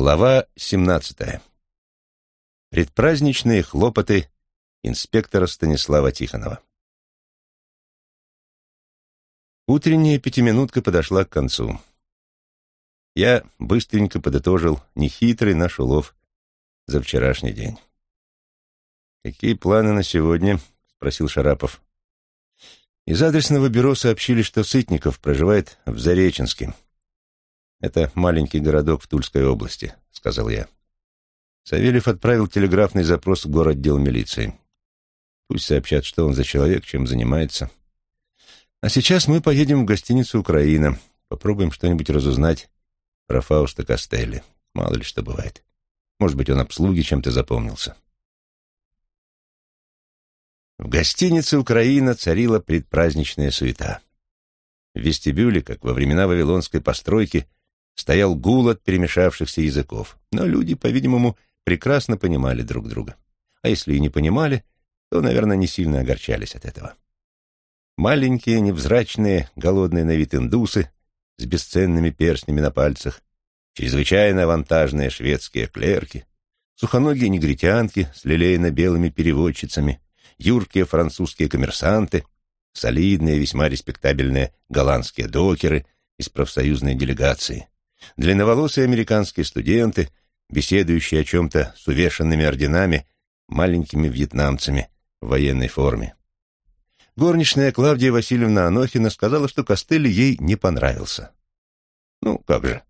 Глава 17. Предпраздничные хлопоты инспектора Станислава Тихонова. Утренняя пятиминутка подошла к концу. Я быстренько подытожил нехитрый наш улов за вчерашний день. «Какие планы на сегодня?» — спросил Шарапов. Из адресного бюро сообщили, что Сытников проживает в Зареченске, «Это маленький городок в Тульской области», — сказал я. Савельев отправил телеграфный запрос в город дел милиции. Пусть сообщат, что он за человек, чем занимается. А сейчас мы поедем в гостиницу «Украина». Попробуем что-нибудь разузнать про Фауста Костелли. Мало ли что бывает. Может быть, он обслуги чем-то запомнился. В гостинице «Украина» царила предпраздничная суета. В вестибюле, как во времена вавилонской постройки, стоял гул от перемешавшихся языков, но люди, по-видимому, прекрасно понимали друг друга. А если и не понимали, то, наверное, не сильно огорчались от этого. Маленькие, невзрачные, голодные на вид индусы с бесценными перстнями на пальцах, чрезвычайно авантажные шведские клерки, сухоногие негритянки с лилейно-белыми переводчицами, юркие французские коммерсанты, солидные, весьма респектабельные голландские докеры из профсоюзной делегации, Длинноволосые американские студенты, беседующие о чем-то с увешанными орденами, маленькими вьетнамцами в военной форме. Горничная Клавдия Васильевна Анохина сказала, что Костелли ей не понравился. «Ну, как же,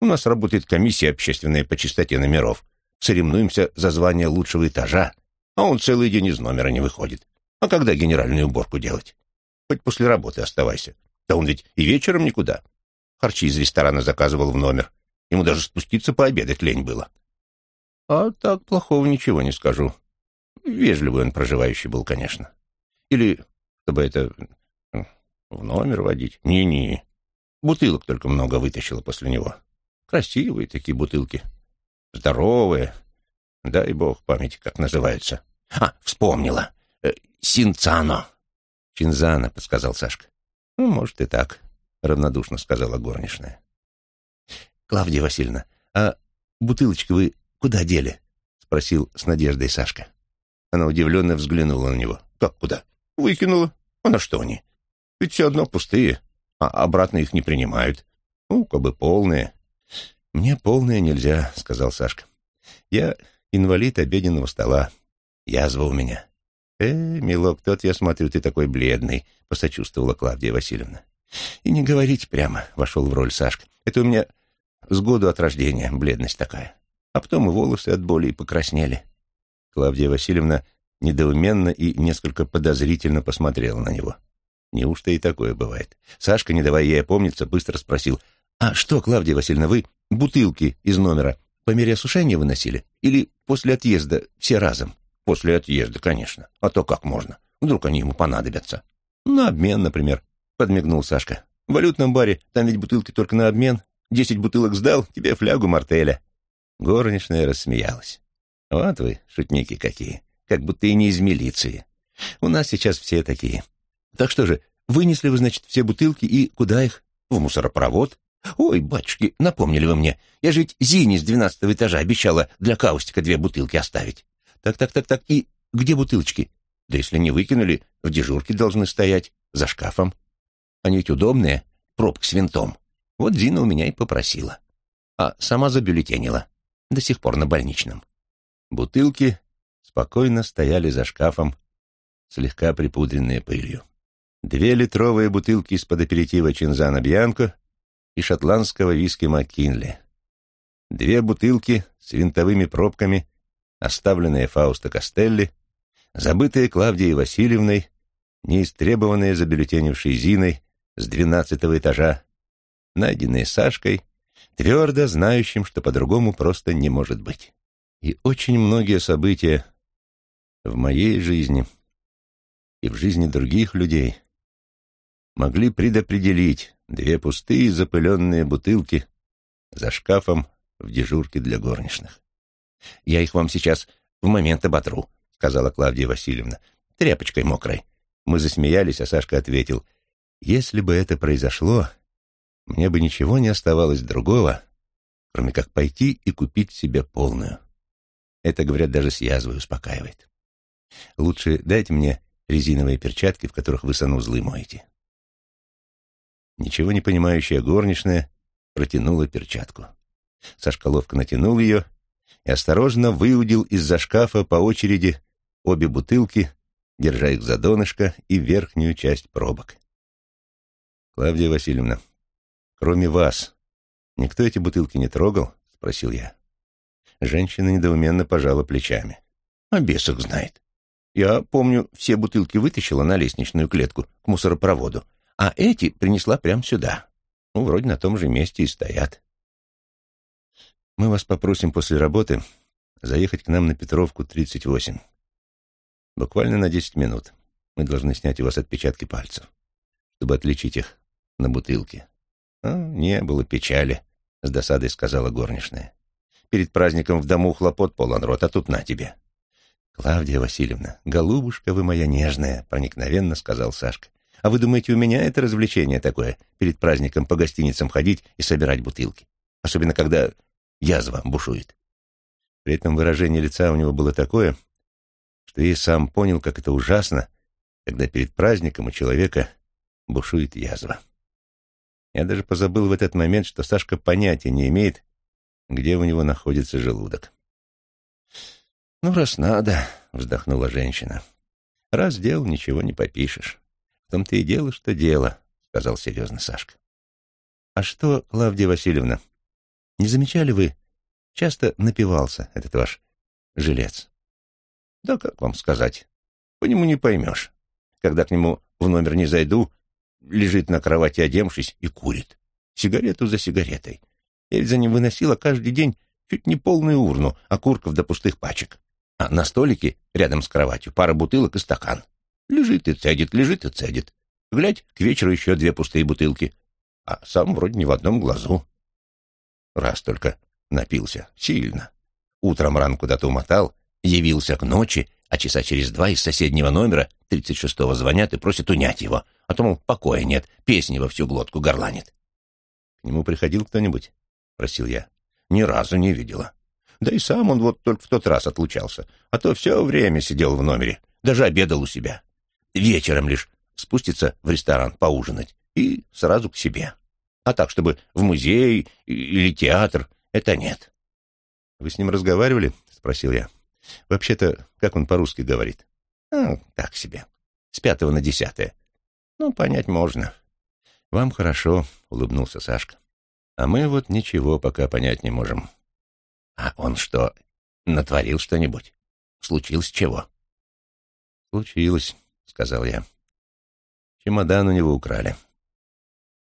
у нас работает комиссия общественная по чистоте номеров. Соревнуемся за звание лучшего этажа, а он целый день из номера не выходит. А когда генеральную уборку делать? Хоть после работы оставайся. Да он ведь и вечером никуда. Харчи из ресторана заказывал в номер. Ему даже спуститься пообедать лень было. А так плохого ничего не скажу. Вежливый он проживающий был, конечно. Или, чтобы это в номер водить. Не-не. Бутылок только много вытащила после него. Красивые такие бутылки. Здоровые. Дай бог памяти, как называются. А, вспомнила. Э, Синцано. Чинзана, подсказал Сашка. Ну, может, и так равнодушно сказала горничная. «Клавдия Васильевна, а бутылочку вы куда дели?» — спросил с надеждой Сашка. Она удивленно взглянула на него. «Как куда?» «Выкинула. А на что они? Ведь все одно пустые, а обратно их не принимают. Ну, как бы полные». «Мне полные нельзя», — сказал Сашка. «Я инвалид обеденного стола. Язва у меня». «Э, милок, тот, я смотрю, ты такой бледный», — посочувствовала Клавдия Васильевна. И не говорить прямо, вошел в роль Сашка. Это у меня с году от рождения бледность такая. А потом и волосы от боли покраснели. Клавдия Васильевна недоуменно и несколько подозрительно посмотрела на него. Неужто и такое бывает? Сашка, не давая ей опомниться, быстро спросил. «А что, Клавдия Васильевна, вы бутылки из номера по мере осушения выносили? Или после отъезда все разом?» «После отъезда, конечно. А то как можно? Вдруг они ему понадобятся?» «На обмен, например. — подмигнул Сашка. «В валютном баре там ведь бутылки только на обмен. Десять бутылок сдал, тебе флягу мартеля». Горничная рассмеялась. «Вот вы, шутники какие, как будто и не из милиции. У нас сейчас все такие. Так что же, вынесли вы, значит, все бутылки и куда их? В мусоропровод? Ой, батюшки, напомнили вы мне. Я же ведь Зине с двенадцатого этажа обещала для каустика две бутылки оставить. Так-так-так-так, и где бутылочки? Да если не выкинули, в дежурке должны стоять, за шкафом. Они ведь удобные, пробка с винтом. Вот Зина у меня и попросила. А сама забюллетенила. До сих пор на больничном. Бутылки спокойно стояли за шкафом, слегка припудренные пылью. Две литровые бутылки из-под аперитива Чинзана Бьянко и шотландского виски Маккинли. Две бутылки с винтовыми пробками, оставленные Фауста Костелли, забытые Клавдией Васильевной, неистребованные забюллетенившей Зиной с двенадцатого этажа, найденные Сашкой, твердо знающим, что по-другому просто не может быть. И очень многие события в моей жизни и в жизни других людей могли предопределить две пустые запыленные бутылки за шкафом в дежурке для горничных. «Я их вам сейчас в момент оботру», — сказала Клавдия Васильевна, — «тряпочкой мокрой». Мы засмеялись, а Сашка ответил, если бы это произошло, мне бы ничего не оставалось другого, кроме как пойти и купить себе полную. Это, говорят, даже с язвой успокаивает. Лучше дайте мне резиновые перчатки, в которых вы санузлы моете. Ничего не понимающая горничная протянула перчатку. Сашка ловко натянул ее и осторожно выудил из-за шкафа по очереди обе бутылки, держа их за донышко и верхнюю часть пробок. «Клавдия Васильевна, кроме вас, никто эти бутылки не трогал?» — спросил я. Женщина недоуменно пожала плечами. «А бесок знает. Я, помню, все бутылки вытащила на лестничную клетку к мусоропроводу, а эти принесла прямо сюда. Ну, вроде на том же месте и стоят. Мы вас попросим после работы заехать к нам на Петровку, 38. Буквально на 10 минут. Мы должны снять у вас отпечатки пальцев, чтобы отличить их на бутылке. А, не было печали, с досадой сказала горничная. Перед праздником в дому хлопот полон рот, а тут на тебе. Клавдия Васильевна, голубушка вы моя нежная, проникновенно сказал Сашка. А вы думаете, у меня это развлечение такое, перед праздником по гостиницам ходить и собирать бутылки? Особенно, когда язва бушует. При этом выражение лица у него было такое, что я сам понял, как это ужасно, когда перед праздником у человека бушует язва. Я даже позабыл в этот момент, что Сашка понятия не имеет, где у него находится желудок. «Ну, раз надо», — вздохнула женщина. «Раз дел, ничего не попишешь. В том-то и дело, что дело», — сказал серьезно Сашка. «А что, Клавдия Васильевна, не замечали вы, часто напивался этот ваш жилец?» «Да как вам сказать? По нему не поймешь. Когда к нему в номер не зайду, лежит на кровати, одемшись, и курит. Сигарету за сигаретой. Эльза не выносила каждый день чуть не полную урну окурков до пустых пачек. А на столике, рядом с кроватью, пара бутылок и стакан. Лежит и цедит, лежит и цедит. Глядь, к вечеру еще две пустые бутылки. А сам вроде не в одном глазу. Раз только напился. Сильно. Утром ран куда-то умотал, явился к ночи, а часа через два из соседнего номера, тридцать шестого, звонят и просят унять его. А то, мол, покоя нет, песни во всю глотку горланит. — К нему приходил кто-нибудь? — просил я. — Ни разу не видела. Да и сам он вот только в тот раз отлучался, а то все время сидел в номере, даже обедал у себя. Вечером лишь спустится в ресторан поужинать и сразу к себе. А так, чтобы в музей или театр, это нет. — Вы с ним разговаривали? — спросил я. — Вообще-то, как он по-русски говорит? «А, — Так себе. С пятого на десятое. Ну, понять можно. — Вам хорошо, — улыбнулся Сашка. — А мы вот ничего пока понять не можем. А он что, натворил что-нибудь? Случилось чего? Случилось, сказал я. Чемодан у него украли.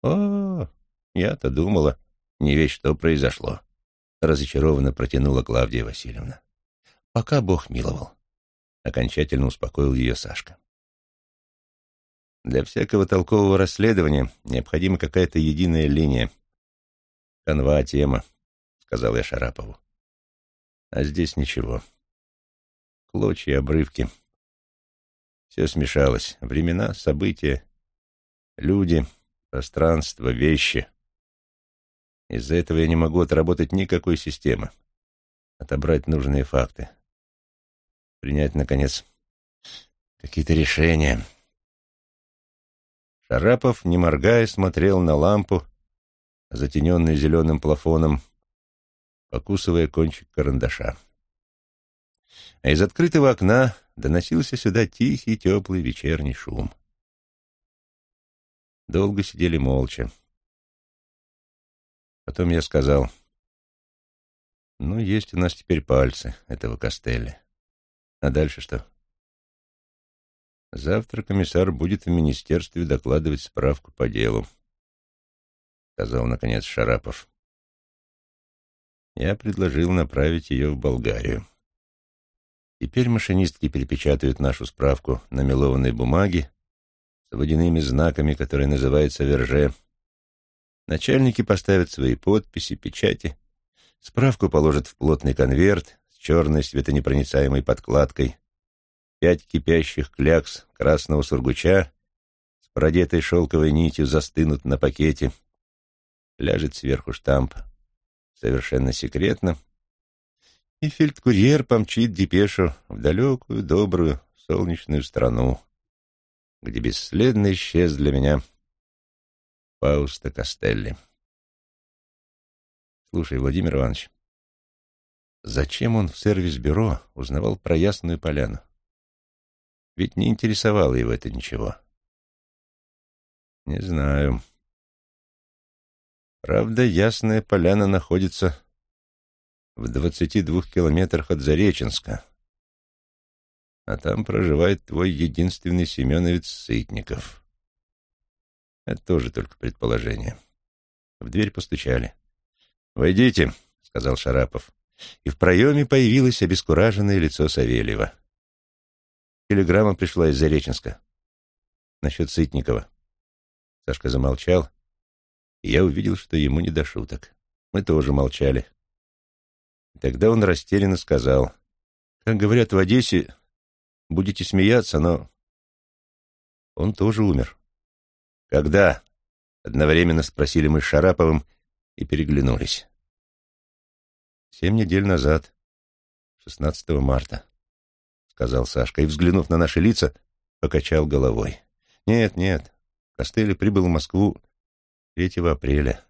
О, я-то думала, не весь что произошло. Разочарованно протянула Клавдия Васильевна. Пока Бог миловал. Окончательно успокоил ее Сашка. Для всякого толкового расследования необходима какая-то единая линия. Канва тема, сказал я Шарапову. А здесь ничего. Клочья, обрывки. Все смешалось. Времена, события, люди, пространство, вещи. Из-за этого я не могу отработать никакой системы. Отобрать нужные факты. Принять, наконец, какие-то решения. Шарапов, не моргая, смотрел на лампу, затененную зеленым плафоном, покусывая кончик карандаша. А из открытого окна доносился сюда тихий, теплый вечерний шум. Долго сидели молча. Потом я сказал, «Ну, есть у нас теперь пальцы этого Костеля. А дальше что?» «Завтра комиссар будет в министерстве докладывать справку по делу», — сказал, наконец, Шарапов я предложил направить ее в Болгарию. Теперь машинистки перепечатают нашу справку на мелованной бумаге с водяными знаками, которые называются верже. Начальники поставят свои подписи, печати. Справку положат в плотный конверт черной светонепроницаемой подкладкой. Пять кипящих клякс красного сургуча с продетой шелковой нитью застынут на пакете. Ляжет сверху штамп совершенно секретно, и фельдкурьер помчит депешу в далекую, добрую, солнечную страну, где бесследно исчез для меня Фауста Костелли. Слушай, Владимир Иванович, зачем он в сервис-бюро узнавал про Ясную Поляну? Ведь не интересовало его это ничего. Не знаю. Правда, Ясная Поляна находится в двадцати двух километрах от Зареченска, а там проживает твой единственный семеновец Сытников. Это тоже только предположение. В дверь постучали. «Войдите», — сказал Шарапов, и в проеме появилось обескураженное лицо Савельева. Телеграмма пришла из Зареченска. Насчет Сытникова. Сашка замолчал, и я увидел, что ему не до шуток. Мы тоже молчали. И тогда он растерянно сказал, «Как говорят в Одессе, будете смеяться, но он тоже умер». «Когда?» — одновременно спросили мы с Шараповым и переглянулись. «Семь недель назад, 16 марта», — сказал Сашка, и, взглянув на наши лица, покачал головой. «Нет, нет, Костелли прибыл в Москву 3 апреля».